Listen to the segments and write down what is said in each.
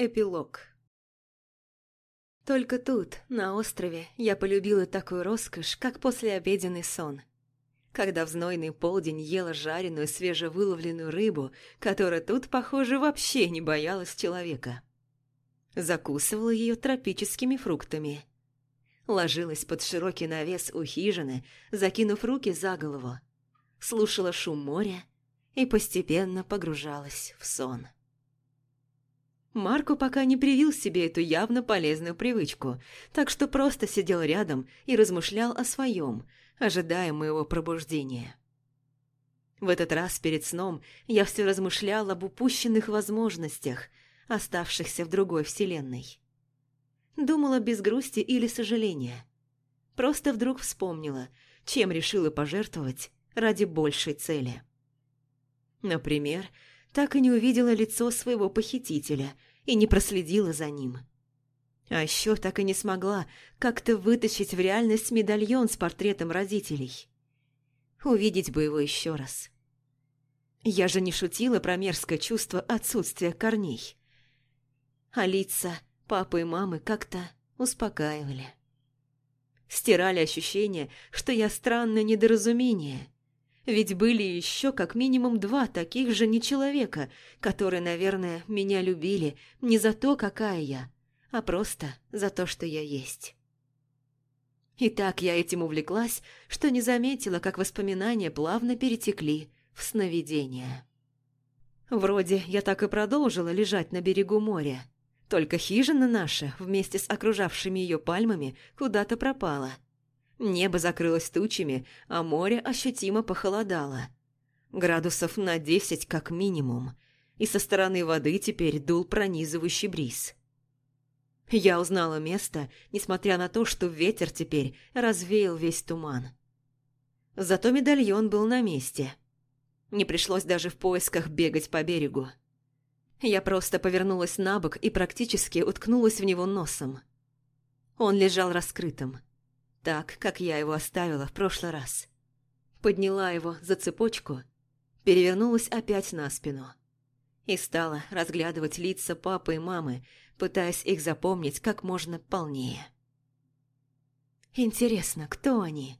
Эпилог. Только тут, на острове, я полюбила такую роскошь, как послеобеденный сон. Когда в знойный полдень ела жареную свежевыловленную рыбу, которая тут, похоже, вообще не боялась человека. Закусывала ее тропическими фруктами. Ложилась под широкий навес у хижины, закинув руки за голову. Слушала шум моря и постепенно погружалась в сон. Марку пока не привил себе эту явно полезную привычку, так что просто сидел рядом и размышлял о своем, ожидая моего пробуждения. В этот раз перед сном я все размышлял об упущенных возможностях, оставшихся в другой вселенной. Думала без грусти или сожаления. Просто вдруг вспомнила, чем решила пожертвовать ради большей цели. Например, так и не увидела лицо своего похитителя – и не проследила за ним. А еще так и не смогла как-то вытащить в реальность медальон с портретом родителей. Увидеть бы его еще раз. Я же не шутила про мерзкое чувство отсутствия корней. А лица папы и мамы как-то успокаивали. Стирали ощущение, что я странное недоразумение – ведь были еще как минимум два таких же нечеловека, которые, наверное, меня любили не за то, какая я, а просто за то, что я есть. И так я этим увлеклась, что не заметила, как воспоминания плавно перетекли в сновидения. Вроде я так и продолжила лежать на берегу моря. Только хижина наша, вместе с окружавшими ее пальмами, куда-то пропала – Небо закрылось тучами, а море ощутимо похолодало. Градусов на десять как минимум. И со стороны воды теперь дул пронизывающий бриз. Я узнала место, несмотря на то, что ветер теперь развеял весь туман. Зато медальон был на месте. Не пришлось даже в поисках бегать по берегу. Я просто повернулась на бок и практически уткнулась в него носом. Он лежал раскрытым так, как я его оставила в прошлый раз. Подняла его за цепочку, перевернулась опять на спину и стала разглядывать лица папы и мамы, пытаясь их запомнить как можно полнее. Интересно, кто они?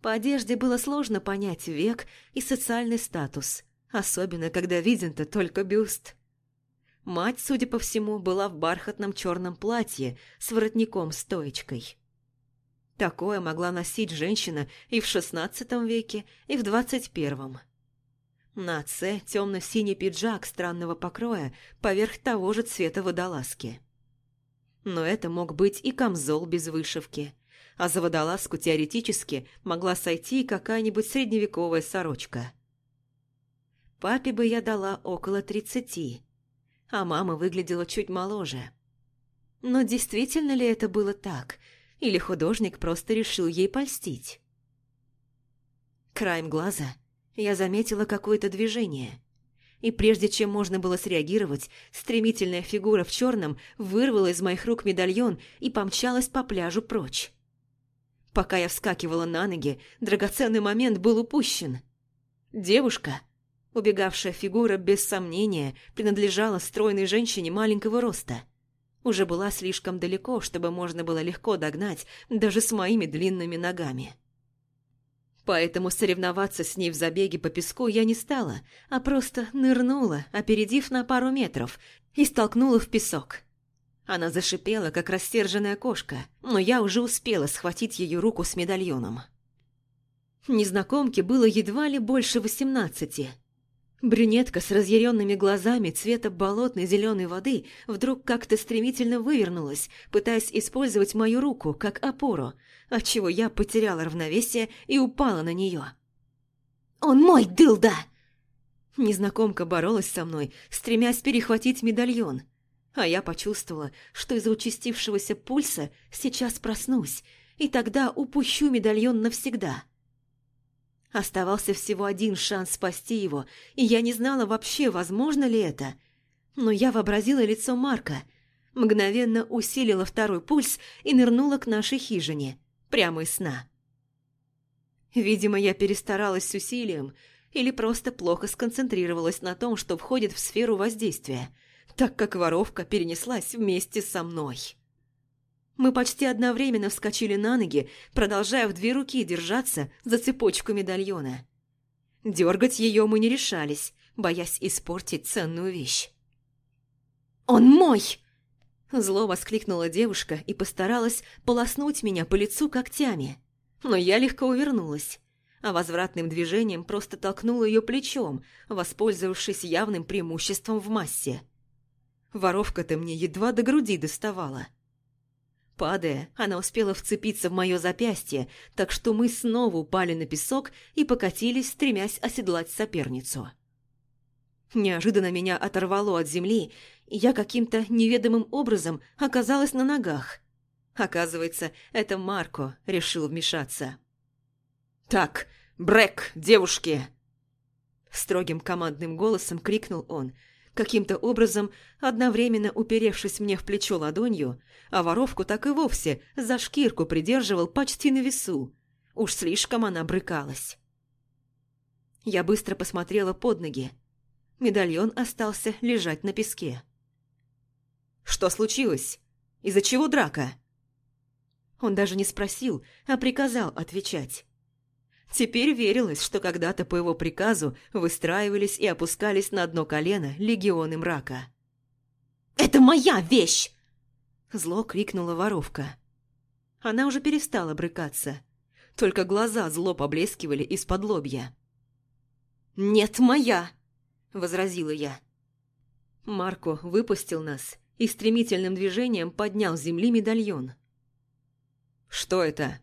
По одежде было сложно понять век и социальный статус, особенно когда виден-то только бюст. Мать, судя по всему, была в бархатном черном платье с воротником-стоечкой. Такое могла носить женщина и в шестнадцатом веке, и в XXI. На отце темно-синий пиджак странного покроя поверх того же цвета водолазки. Но это мог быть и камзол без вышивки, а за водолазку теоретически могла сойти и какая-нибудь средневековая сорочка. Папе бы я дала около тридцати, а мама выглядела чуть моложе. Но действительно ли это было так, или художник просто решил ей польстить. Краем глаза я заметила какое-то движение, и прежде чем можно было среагировать, стремительная фигура в черном вырвала из моих рук медальон и помчалась по пляжу прочь. Пока я вскакивала на ноги, драгоценный момент был упущен. Девушка, убегавшая фигура, без сомнения, принадлежала стройной женщине маленького роста – уже была слишком далеко, чтобы можно было легко догнать даже с моими длинными ногами. Поэтому соревноваться с ней в забеге по песку я не стала, а просто нырнула, опередив на пару метров, и столкнула в песок. Она зашипела, как растерженная кошка, но я уже успела схватить ее руку с медальоном. Незнакомке было едва ли больше восемнадцати – Брюнетка с разъяренными глазами цвета болотной зеленой воды вдруг как-то стремительно вывернулась, пытаясь использовать мою руку как опору, отчего я потеряла равновесие и упала на нее. «Он мой, дылда!» Незнакомка боролась со мной, стремясь перехватить медальон. А я почувствовала, что из-за участившегося пульса сейчас проснусь, и тогда упущу медальон навсегда. Оставался всего один шанс спасти его, и я не знала вообще, возможно ли это. Но я вообразила лицо Марка, мгновенно усилила второй пульс и нырнула к нашей хижине, прямо из сна. Видимо, я перестаралась с усилием или просто плохо сконцентрировалась на том, что входит в сферу воздействия, так как воровка перенеслась вместе со мной. Мы почти одновременно вскочили на ноги, продолжая в две руки держаться за цепочку медальона. Дергать ее мы не решались, боясь испортить ценную вещь. «Он мой!» Зло воскликнула девушка и постаралась полоснуть меня по лицу когтями. Но я легко увернулась, а возвратным движением просто толкнула ее плечом, воспользовавшись явным преимуществом в массе. Воровка-то мне едва до груди доставала падая, она успела вцепиться в мое запястье, так что мы снова упали на песок и покатились, стремясь оседлать соперницу. Неожиданно меня оторвало от земли, и я каким-то неведомым образом оказалась на ногах. Оказывается, это Марко решил вмешаться. «Так, Брэк, девушки!» Строгим командным голосом крикнул он – каким-то образом одновременно уперевшись мне в плечо ладонью, а воровку так и вовсе за шкирку придерживал почти на весу. Уж слишком она брыкалась. Я быстро посмотрела под ноги. Медальон остался лежать на песке. «Что случилось? Из-за чего драка?» Он даже не спросил, а приказал отвечать. Теперь верилось, что когда-то по его приказу выстраивались и опускались на одно колено легионы мрака. «Это моя вещь!» Зло крикнула воровка. Она уже перестала брыкаться. Только глаза зло поблескивали из-под лобья. «Нет, моя!» – возразила я. Марко выпустил нас и стремительным движением поднял с земли медальон. «Что это?»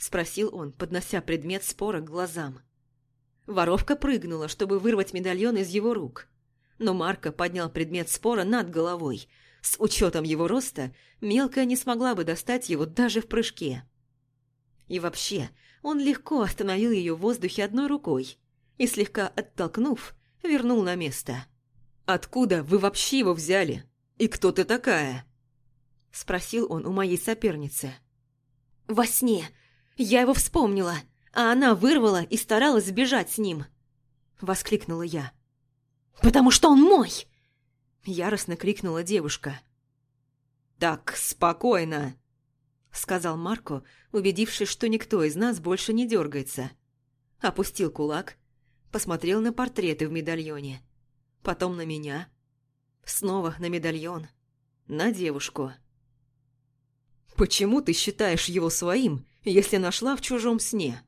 спросил он, поднося предмет спора к глазам. Воровка прыгнула, чтобы вырвать медальон из его рук. Но Марко поднял предмет спора над головой. С учетом его роста, мелкая не смогла бы достать его даже в прыжке. И вообще, он легко остановил ее в воздухе одной рукой и, слегка оттолкнув, вернул на место. «Откуда вы вообще его взяли? И кто ты такая?» – спросил он у моей соперницы. «Во сне я его вспомнила, а она вырвала и старалась сбежать с ним. Воскликнула я. «Потому что он мой!» Яростно крикнула девушка. «Так, спокойно!» Сказал Марко, убедившись, что никто из нас больше не дергается. Опустил кулак, посмотрел на портреты в медальоне. Потом на меня. Снова на медальон. На девушку. «Почему ты считаешь его своим, если нашла в чужом сне?»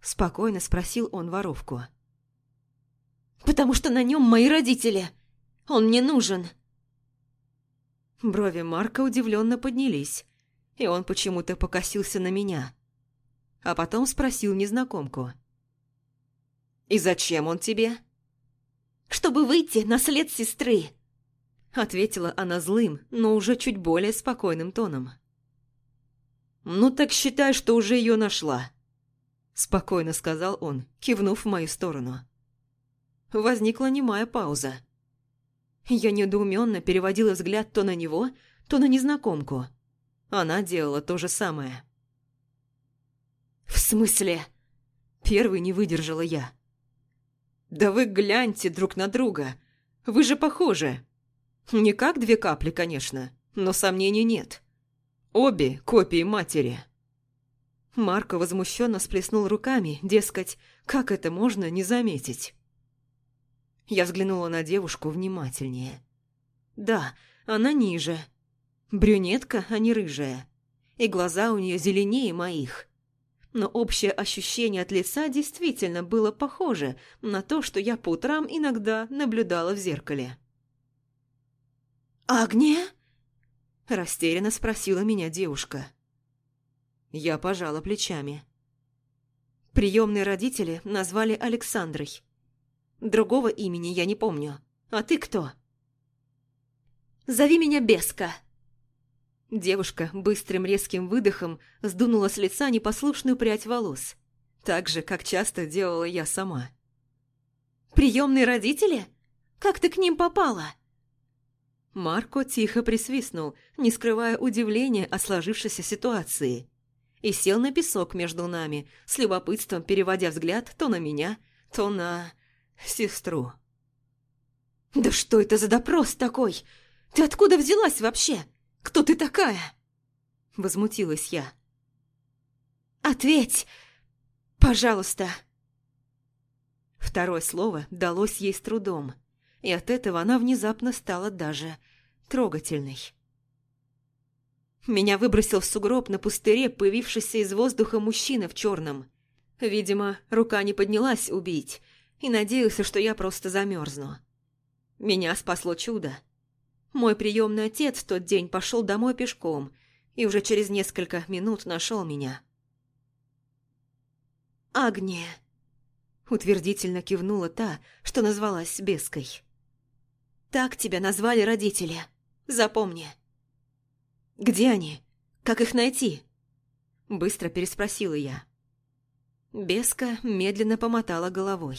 Спокойно спросил он воровку. «Потому что на нем мои родители. Он мне нужен». Брови Марка удивленно поднялись, и он почему-то покосился на меня. А потом спросил незнакомку. «И зачем он тебе?» «Чтобы выйти на след сестры», — ответила она злым, но уже чуть более спокойным тоном. «Ну так считай, что уже ее нашла», – спокойно сказал он, кивнув в мою сторону. Возникла немая пауза. Я недоуменно переводила взгляд то на него, то на незнакомку. Она делала то же самое. «В смысле?» – первый не выдержала я. «Да вы гляньте друг на друга. Вы же похожи. Не как две капли, конечно, но сомнений нет». Обе копии матери. Марко возмущенно сплеснул руками, дескать, как это можно не заметить. Я взглянула на девушку внимательнее. Да, она ниже. Брюнетка, а не рыжая. И глаза у нее зеленее моих. Но общее ощущение от лица действительно было похоже на то, что я по утрам иногда наблюдала в зеркале. «Агния?» Растерянно спросила меня девушка. Я пожала плечами. Приемные родители назвали Александрой. Другого имени я не помню. А ты кто? «Зови меня Беска!» Девушка быстрым резким выдохом сдунула с лица непослушную прядь волос. Так же, как часто делала я сама. «Приемные родители? Как ты к ним попала?» Марко тихо присвистнул, не скрывая удивления от сложившейся ситуации, и сел на песок между нами, с любопытством переводя взгляд то на меня, то на... сестру. «Да что это за допрос такой? Ты откуда взялась вообще? Кто ты такая?» Возмутилась я. «Ответь, пожалуйста!» Второе слово далось ей с трудом – и от этого она внезапно стала даже трогательной. Меня выбросил в сугроб на пустыре появившийся из воздуха мужчина в черном. Видимо, рука не поднялась убить, и надеялся, что я просто замерзну. Меня спасло чудо. Мой приемный отец в тот день пошел домой пешком и уже через несколько минут нашел меня. «Агния!» – утвердительно кивнула та, что назвалась Беской. Так тебя назвали родители. Запомни. Где они? Как их найти? Быстро переспросила я. Беска медленно помотала головой.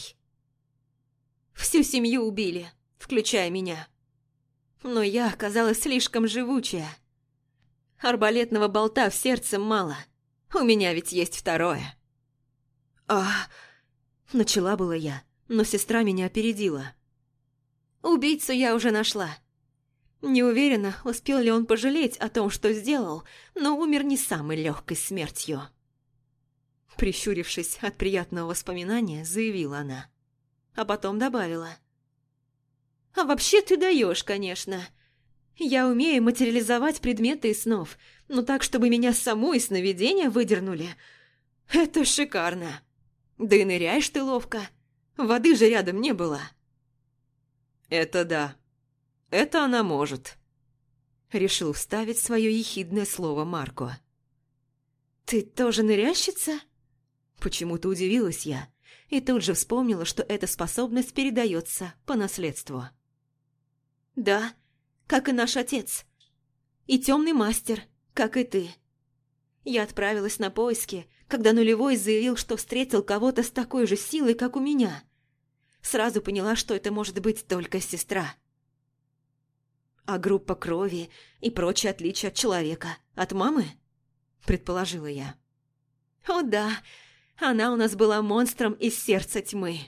Всю семью убили, включая меня. Но я оказалась слишком живучая. Арбалетного болта в сердце мало. У меня ведь есть второе. А... Начала была я, но сестра меня опередила. Убийцу я уже нашла. Не уверена, успел ли он пожалеть о том, что сделал, но умер не самой легкой смертью. Прищурившись от приятного воспоминания, заявила она. А потом добавила. «А вообще ты даешь, конечно. Я умею материализовать предметы из снов, но так, чтобы меня саму из сновидения выдернули. Это шикарно. Да и ныряешь ты ловко. Воды же рядом не было». «Это да. Это она может». Решил вставить свое ехидное слово Марко. «Ты тоже ныряльщица?» Почему-то удивилась я и тут же вспомнила, что эта способность передается по наследству. «Да, как и наш отец. И темный мастер, как и ты. Я отправилась на поиски, когда нулевой заявил, что встретил кого-то с такой же силой, как у меня – сразу поняла, что это может быть только сестра. А группа крови и прочие отличия от человека, от мамы? Предположила я. О да, она у нас была монстром из сердца тьмы.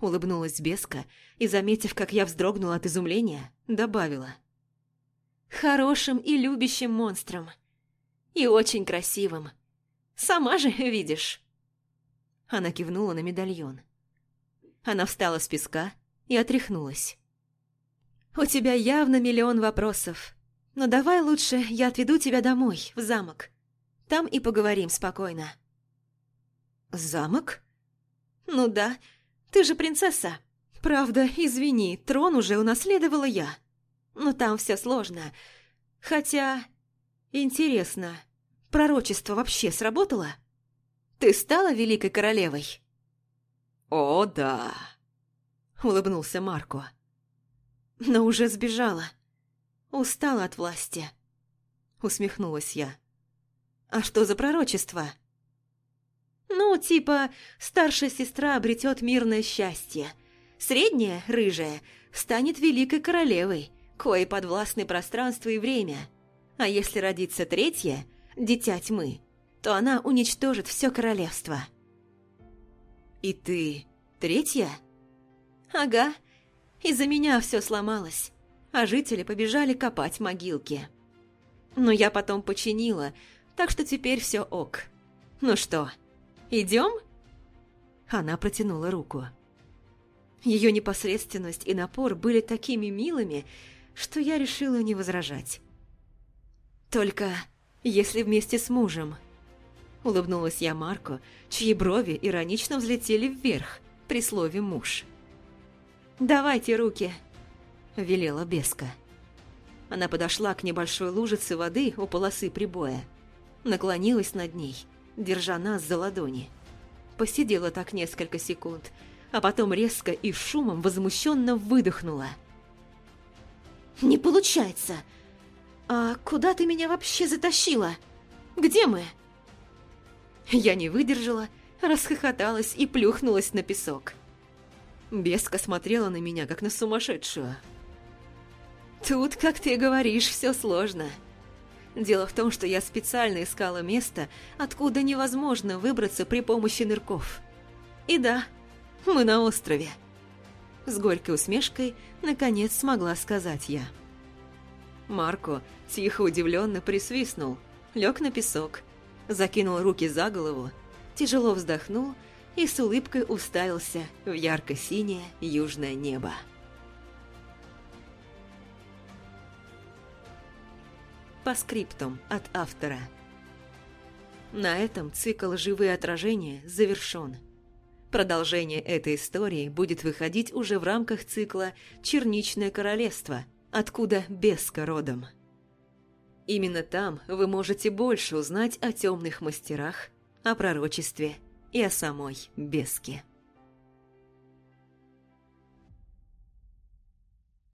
Улыбнулась Беска и, заметив, как я вздрогнула от изумления, добавила. Хорошим и любящим монстром. И очень красивым. Сама же видишь. Она кивнула на медальон. — она встала с песка и отряхнулась. «У тебя явно миллион вопросов. Но давай лучше я отведу тебя домой, в замок. Там и поговорим спокойно». «Замок?» «Ну да, ты же принцесса. Правда, извини, трон уже унаследовала я. Но там все сложно. Хотя... Интересно, пророчество вообще сработало? Ты стала великой королевой?» «О, да!» – улыбнулся Марко. «Но уже сбежала. Устала от власти», – усмехнулась я. «А что за пророчество?» «Ну, типа, старшая сестра обретет мирное счастье. Средняя, рыжая, станет великой королевой, кое подвластны пространство и время. А если родится третья, дитя тьмы, то она уничтожит все королевство». «И ты третья?» «Ага. Из-за меня все сломалось, а жители побежали копать могилки. Но я потом починила, так что теперь все ок. Ну что, идем?» Она протянула руку. Ее непосредственность и напор были такими милыми, что я решила не возражать. «Только если вместе с мужем», улыбнулась я Марку, чьи брови иронично взлетели вверх при слове «муж». «Давайте руки!» – велела Беска. Она подошла к небольшой лужице воды у полосы прибоя, наклонилась над ней, держа нас за ладони. Посидела так несколько секунд, а потом резко и шумом возмущенно выдохнула. «Не получается! А куда ты меня вообще затащила? Где мы?» Я не выдержала, расхохоталась и плюхнулась на песок. Беска смотрела на меня, как на сумасшедшую. «Тут, как ты говоришь, все сложно», Дело в том, что я специально искала место, откуда невозможно выбраться при помощи нырков. И да, мы на острове. С горькой усмешкой, наконец, смогла сказать я. Марко тихо удивленно присвистнул, лег на песок, закинул руки за голову, тяжело вздохнул и с улыбкой уставился в ярко-синее южное небо. По скриптам от автора. На этом цикл «Живые отражения» завершен. Продолжение этой истории будет выходить уже в рамках цикла «Черничное королевство», откуда Беска родом. Именно там вы можете больше узнать о темных мастерах, о пророчестве и о самой Беске.